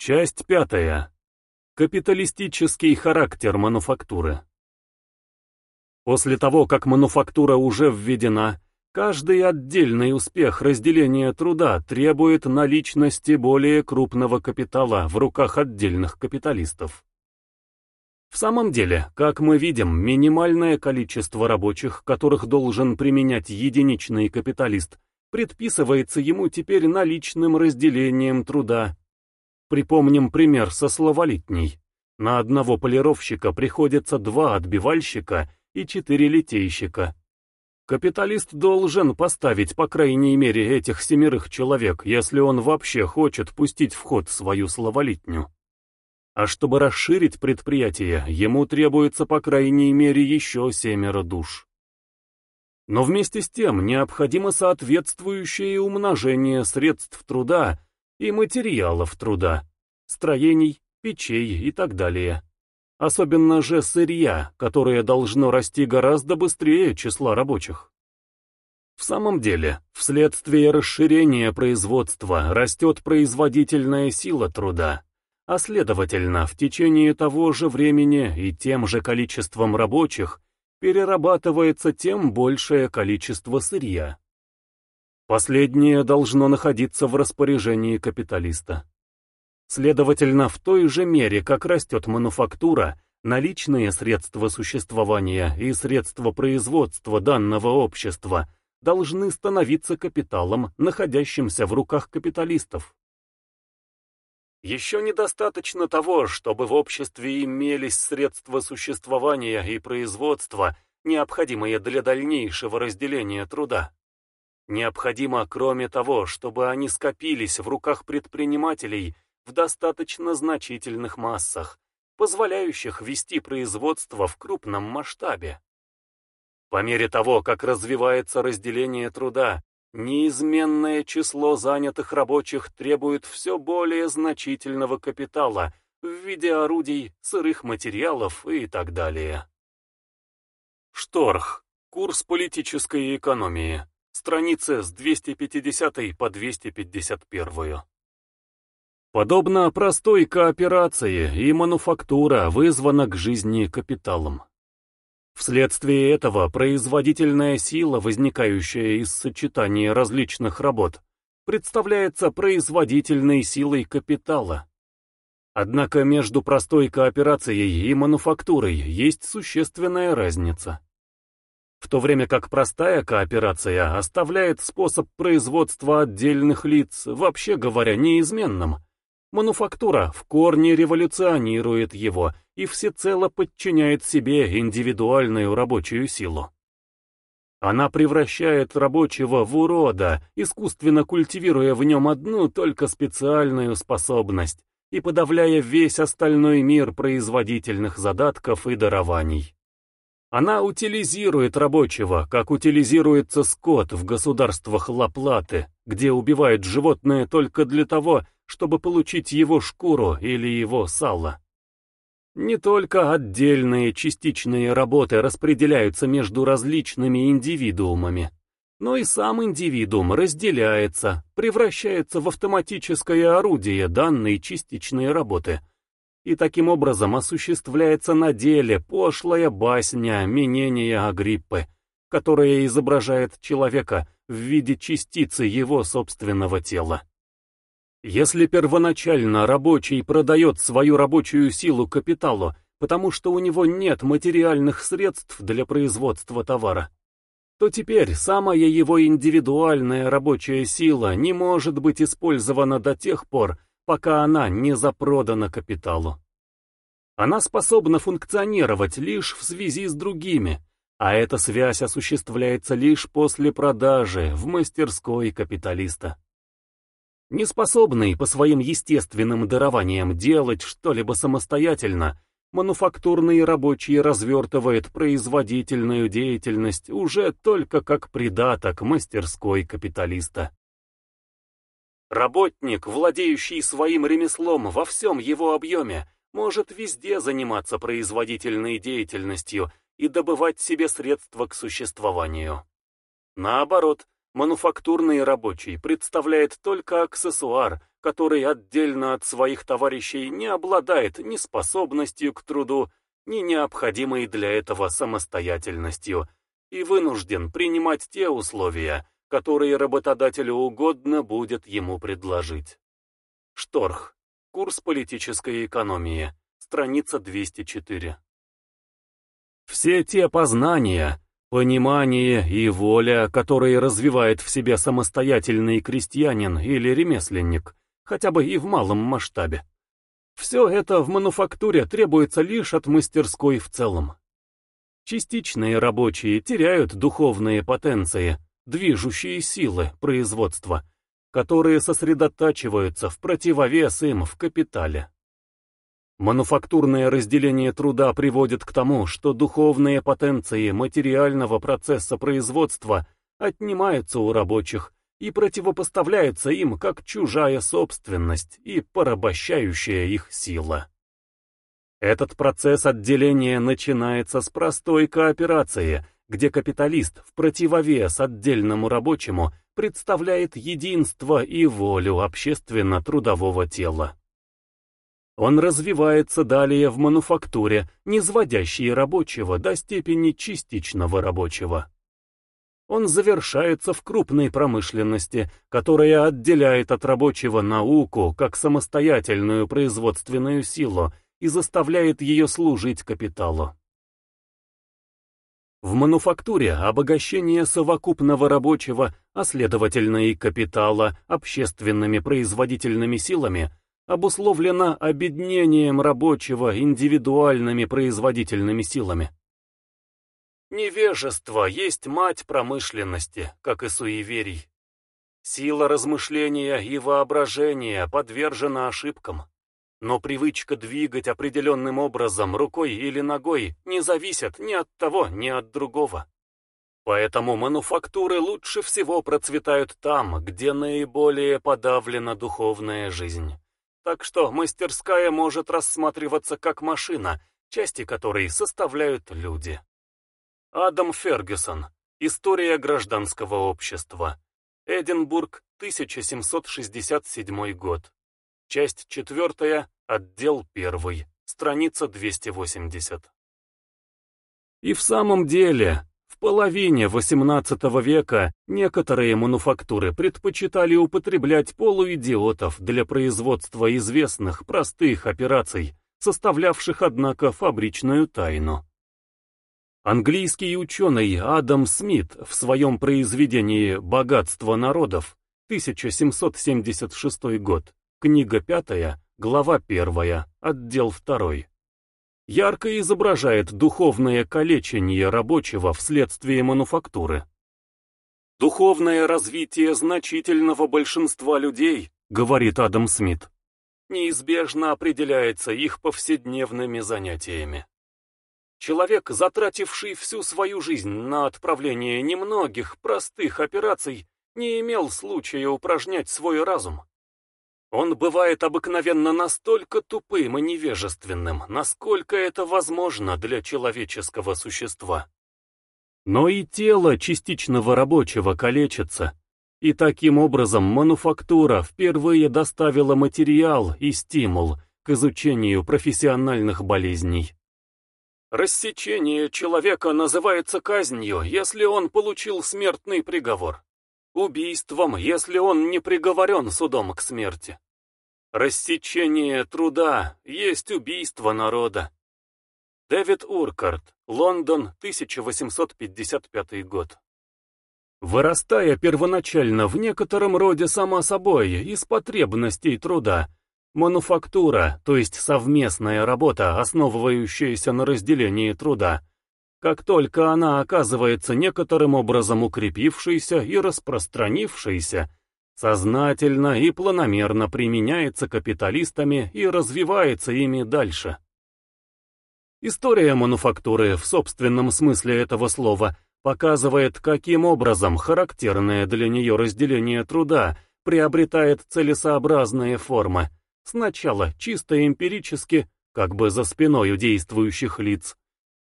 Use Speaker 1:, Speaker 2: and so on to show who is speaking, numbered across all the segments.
Speaker 1: Часть пятая. Капиталистический характер мануфактуры. После того, как мануфактура уже введена, каждый отдельный успех разделения труда требует наличности более крупного капитала в руках отдельных капиталистов. В самом деле, как мы видим, минимальное количество рабочих, которых должен применять единичный капиталист, предписывается ему теперь наличным разделением труда Припомним пример со словолитней. На одного полировщика приходится два отбивальщика и четыре литейщика. Капиталист должен поставить по крайней мере этих семерых человек, если он вообще хочет пустить в ход свою словолитню. А чтобы расширить предприятие, ему требуется по крайней мере еще семеро душ. Но вместе с тем необходимо соответствующее умножение средств труда и материалов труда, строений, печей и так далее. Особенно же сырья, которое должно расти гораздо быстрее числа рабочих. В самом деле, вследствие расширения производства растет производительная сила труда, а следовательно, в течение того же времени и тем же количеством рабочих перерабатывается тем большее количество сырья. Последнее должно находиться в распоряжении капиталиста. Следовательно, в той же мере, как растет мануфактура, наличные средства существования и средства производства данного общества должны становиться капиталом, находящимся в руках капиталистов. Еще недостаточно того, чтобы в обществе имелись средства существования и производства, необходимые для дальнейшего разделения труда. Необходимо, кроме того, чтобы они скопились в руках предпринимателей в достаточно значительных массах, позволяющих вести производство в крупном масштабе. По мере того, как развивается разделение труда, неизменное число занятых рабочих требует все более значительного капитала в виде орудий, сырых материалов и так далее. Шторх. Курс политической экономии. Страницы с 250 по 251. Подобно простой кооперации и мануфактура вызвана к жизни капиталом. Вследствие этого производительная сила, возникающая из сочетания различных работ, представляется производительной силой капитала. Однако между простой кооперацией и мануфактурой есть существенная разница. В то время как простая кооперация оставляет способ производства отдельных лиц, вообще говоря, неизменным, мануфактура в корне революционирует его и всецело подчиняет себе индивидуальную рабочую силу. Она превращает рабочего в урода, искусственно культивируя в нем одну только специальную способность и подавляя весь остальной мир производительных задатков и дарований. Она утилизирует рабочего, как утилизируется скот в государствах Лаплаты, где убивают животное только для того, чтобы получить его шкуру или его сало. Не только отдельные частичные работы распределяются между различными индивидуумами, но и сам индивидуум разделяется, превращается в автоматическое орудие данной частичной работы – и таким образом осуществляется на деле пошлая басня Менения Агриппы, которая изображает человека в виде частицы его собственного тела. Если первоначально рабочий продает свою рабочую силу капиталу, потому что у него нет материальных средств для производства товара, то теперь самая его индивидуальная рабочая сила не может быть использована до тех пор, пока она не запродана капиталу. Она способна функционировать лишь в связи с другими, а эта связь осуществляется лишь после продажи в мастерской капиталиста. Неспособный по своим естественным дарованиям делать что-либо самостоятельно, мануфактурный рабочий развертывает производительную деятельность уже только как придаток мастерской капиталиста. Работник, владеющий своим ремеслом во всем его объеме, может везде заниматься производительной деятельностью и добывать себе средства к существованию. Наоборот, Мануфактурный рабочий представляет только аксессуар, который отдельно от своих товарищей не обладает ни способностью к труду, ни необходимой для этого самостоятельностью, и вынужден принимать те условия, которые работодателю угодно будет ему предложить. Шторх. Курс политической экономии. Страница 204. Все те познания, Понимание и воля, которые развивает в себе самостоятельный крестьянин или ремесленник, хотя бы и в малом масштабе. Все это в мануфактуре требуется лишь от мастерской в целом. Частичные рабочие теряют духовные потенции, движущие силы производства, которые сосредотачиваются в противовес им в капитале. Мануфактурное разделение труда приводит к тому, что духовные потенции материального процесса производства отнимаются у рабочих и противопоставляются им как чужая собственность и порабощающая их сила. Этот процесс отделения начинается с простой кооперации, где капиталист в противовес отдельному рабочему представляет единство и волю общественно-трудового тела. Он развивается далее в мануфактуре, не сводящей рабочего до степени частичного рабочего. Он завершается в крупной промышленности, которая отделяет от рабочего науку как самостоятельную производственную силу и заставляет ее служить капиталу. В мануфактуре обогащение совокупного рабочего, а следовательно и капитала, общественными производительными силами – обусловлено обеднением рабочего индивидуальными производительными силами. Невежество есть мать промышленности, как и суеверий. Сила размышления и воображения подвержена ошибкам. Но привычка двигать определенным образом рукой или ногой не зависит ни от того, ни от другого. Поэтому мануфактуры лучше всего процветают там, где наиболее подавлена духовная жизнь. Так что мастерская может рассматриваться как машина, части которой составляют люди. Адам Фергюсон. История гражданского общества. Эдинбург, 1767 год. Часть 4, отдел 1, страница 280. И в самом деле, в половине XVIII века некоторые мануфактуры предпочитали употреблять полуидиотов для производства известных простых операций, составлявших, однако, фабричную тайну. Английский ученый Адам Смит в своем произведении «Богатство народов» 1776 год, книга 5, глава 1, отдел 2 ярко изображает духовное калечение рабочего вследствие мануфактуры. Духовное развитие значительного большинства людей, говорит Адам Смит, неизбежно определяется их повседневными занятиями. Человек, затративший всю свою жизнь на отправление немногих простых операций, не имел случая упражнять свой разум. Он бывает обыкновенно настолько тупым и невежественным, насколько это возможно для человеческого существа. Но и тело частичного рабочего калечится, и таким образом мануфактура впервые доставила материал и стимул к изучению профессиональных болезней. Рассечение человека называется казнью, если он получил смертный приговор убийством, если он не приговорен судом к смерти. Рассечение труда есть убийство народа. Дэвид Уркарт, Лондон, 1855 год. Вырастая первоначально в некотором роде сама собой из потребностей труда, мануфактура, то есть совместная работа, основывающаяся на разделении труда, как только она оказывается некоторым образом укрепившейся и распространившейся, сознательно и планомерно применяется капиталистами и развивается ими дальше. История мануфактуры в собственном смысле этого слова показывает, каким образом характерное для нее разделение труда приобретает целесообразные формы, сначала чисто эмпирически, как бы за спиной у действующих лиц,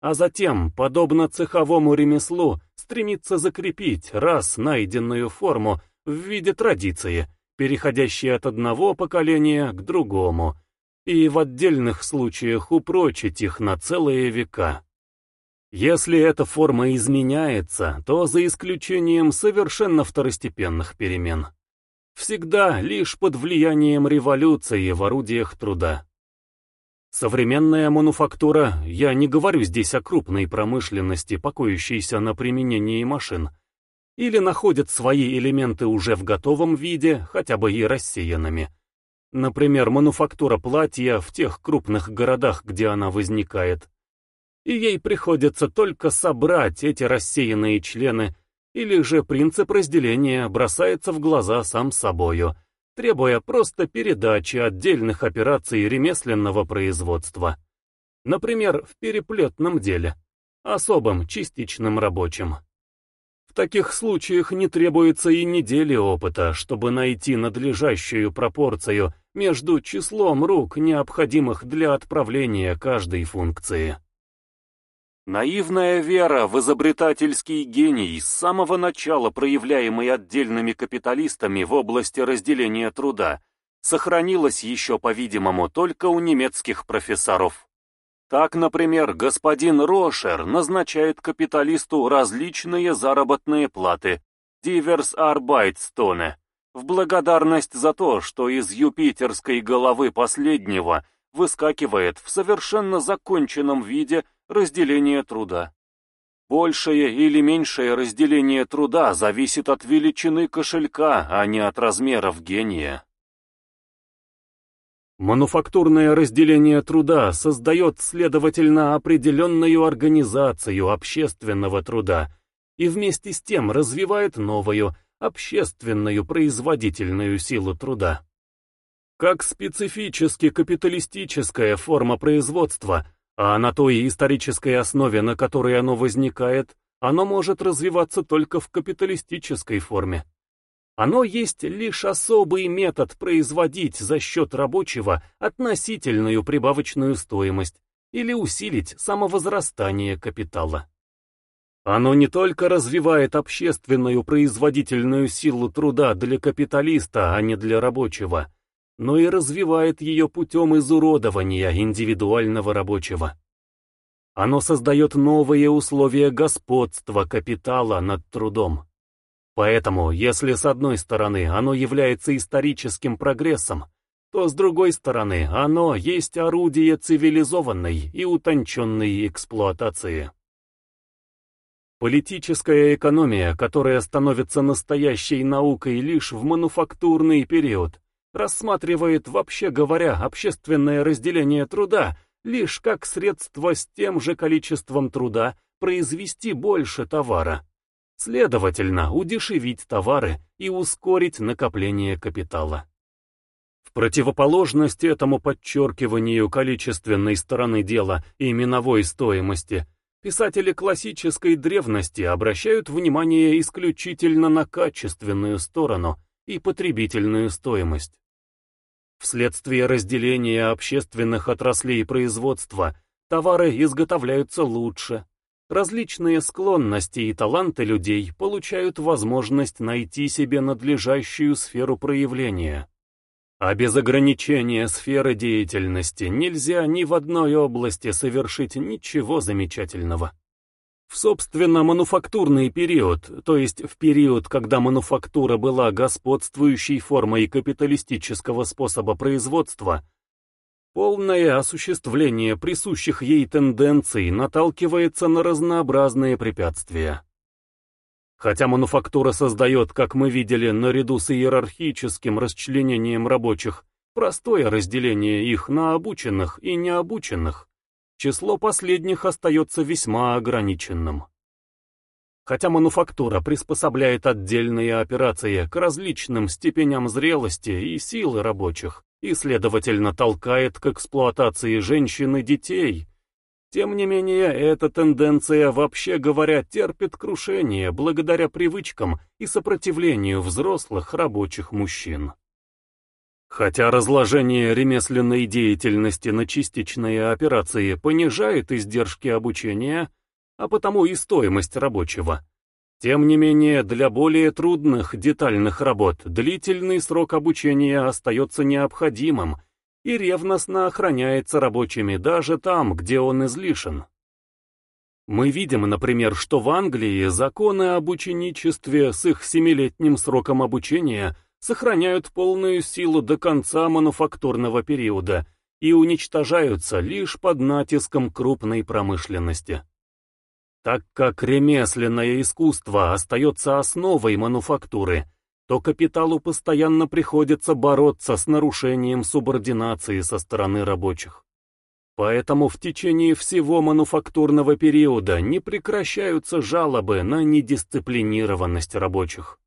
Speaker 1: а затем, подобно цеховому ремеслу, стремится закрепить раз найденную форму в виде традиции, переходящей от одного поколения к другому, и в отдельных случаях упрочить их на целые века. Если эта форма изменяется, то за исключением совершенно второстепенных перемен. Всегда лишь под влиянием революции в орудиях труда. Современная мануфактура, я не говорю здесь о крупной промышленности, покоящейся на применении машин, или находит свои элементы уже в готовом виде, хотя бы и рассеянными. Например, мануфактура платья в тех крупных городах, где она возникает. И ей приходится только собрать эти рассеянные члены, или же принцип разделения бросается в глаза сам собою – требуя просто передачи отдельных операций ремесленного производства. Например, в переплетном деле, особым частичным рабочим. В таких случаях не требуется и недели опыта, чтобы найти надлежащую пропорцию между числом рук, необходимых для отправления каждой функции. Наивная вера в изобретательский гений, с самого начала проявляемый отдельными капиталистами в области разделения труда, сохранилась еще, по-видимому, только у немецких профессоров. Так, например, господин Рошер назначает капиталисту различные заработные платы, divers Arbeitstone, в благодарность за то, что из юпитерской головы последнего выскакивает в совершенно законченном виде разделение труда. Большее или меньшее разделение труда зависит от величины кошелька, а не от размеров гения. Мануфактурное разделение труда создает, следовательно, определенную организацию общественного труда и вместе с тем развивает новую, общественную производительную силу труда. Как специфически капиталистическая форма производства – а на той исторической основе, на которой оно возникает, оно может развиваться только в капиталистической форме. Оно есть лишь особый метод производить за счет рабочего относительную прибавочную стоимость или усилить самовозрастание капитала. Оно не только развивает общественную производительную силу труда для капиталиста, а не для рабочего, но и развивает ее путем изуродования индивидуального рабочего. Оно создает новые условия господства капитала над трудом. Поэтому, если с одной стороны оно является историческим прогрессом, то с другой стороны оно есть орудие цивилизованной и утонченной эксплуатации. Политическая экономия, которая становится настоящей наукой лишь в мануфактурный период, рассматривает, вообще говоря, общественное разделение труда лишь как средство с тем же количеством труда произвести больше товара. Следовательно, удешевить товары и ускорить накопление капитала. В противоположность этому подчеркиванию количественной стороны дела и миновой стоимости, писатели классической древности обращают внимание исключительно на качественную сторону и потребительную стоимость. Вследствие разделения общественных отраслей производства товары изготовляются лучше. Различные склонности и таланты людей получают возможность найти себе надлежащую сферу проявления. А без ограничения сферы деятельности нельзя ни в одной области совершить ничего замечательного. В собственно мануфактурный период, то есть в период, когда мануфактура была господствующей формой капиталистического способа производства, полное осуществление присущих ей тенденций наталкивается на разнообразные препятствия. Хотя мануфактура создает, как мы видели, наряду с иерархическим расчленением рабочих, простое разделение их на обученных и необученных, число последних остается весьма ограниченным. Хотя мануфактура приспособляет отдельные операции к различным степеням зрелости и силы рабочих, и, следовательно, толкает к эксплуатации женщин и детей, тем не менее, эта тенденция, вообще говоря, терпит крушение благодаря привычкам и сопротивлению взрослых рабочих мужчин. Хотя разложение ремесленной деятельности на частичные операции понижает издержки обучения, а потому и стоимость рабочего. Тем не менее, для более трудных детальных работ длительный срок обучения остается необходимым и ревностно охраняется рабочими даже там, где он излишен. Мы видим, например, что в Англии законы об ученичестве с их семилетним сроком обучения сохраняют полную силу до конца мануфактурного периода и уничтожаются лишь под натиском крупной промышленности. Так как ремесленное искусство остается основой мануфактуры, то капиталу постоянно приходится бороться с нарушением субординации со стороны рабочих. Поэтому в течение всего мануфактурного периода не прекращаются жалобы на недисциплинированность рабочих.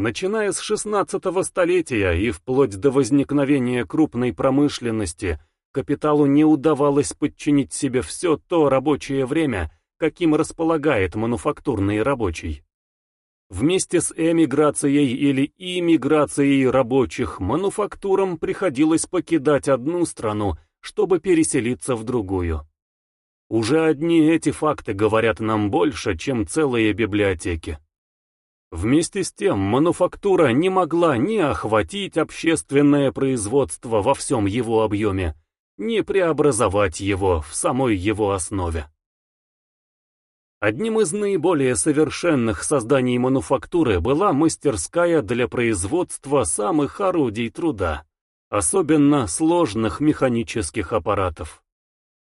Speaker 1: Начиная с 16 столетия и вплоть до возникновения крупной промышленности, капиталу не удавалось подчинить себе все то рабочее время, каким располагает мануфактурный рабочий. Вместе с эмиграцией или иммиграцией рабочих мануфактурам приходилось покидать одну страну чтобы переселиться в другую. Уже одни эти факты говорят нам больше, чем целые библиотеки. Вместе с тем, мануфактура не могла ни охватить общественное производство во всем его объеме, ни преобразовать его в самой его основе. Одним из наиболее совершенных созданий мануфактуры была мастерская для производства самых орудий труда особенно сложных механических аппаратов.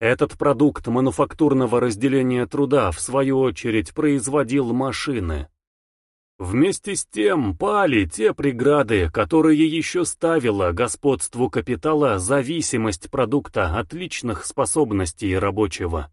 Speaker 1: Этот продукт мануфактурного разделения труда, в свою очередь, производил машины. Вместе с тем пали те преграды, которые еще ставила господству капитала зависимость продукта от личных способностей рабочего.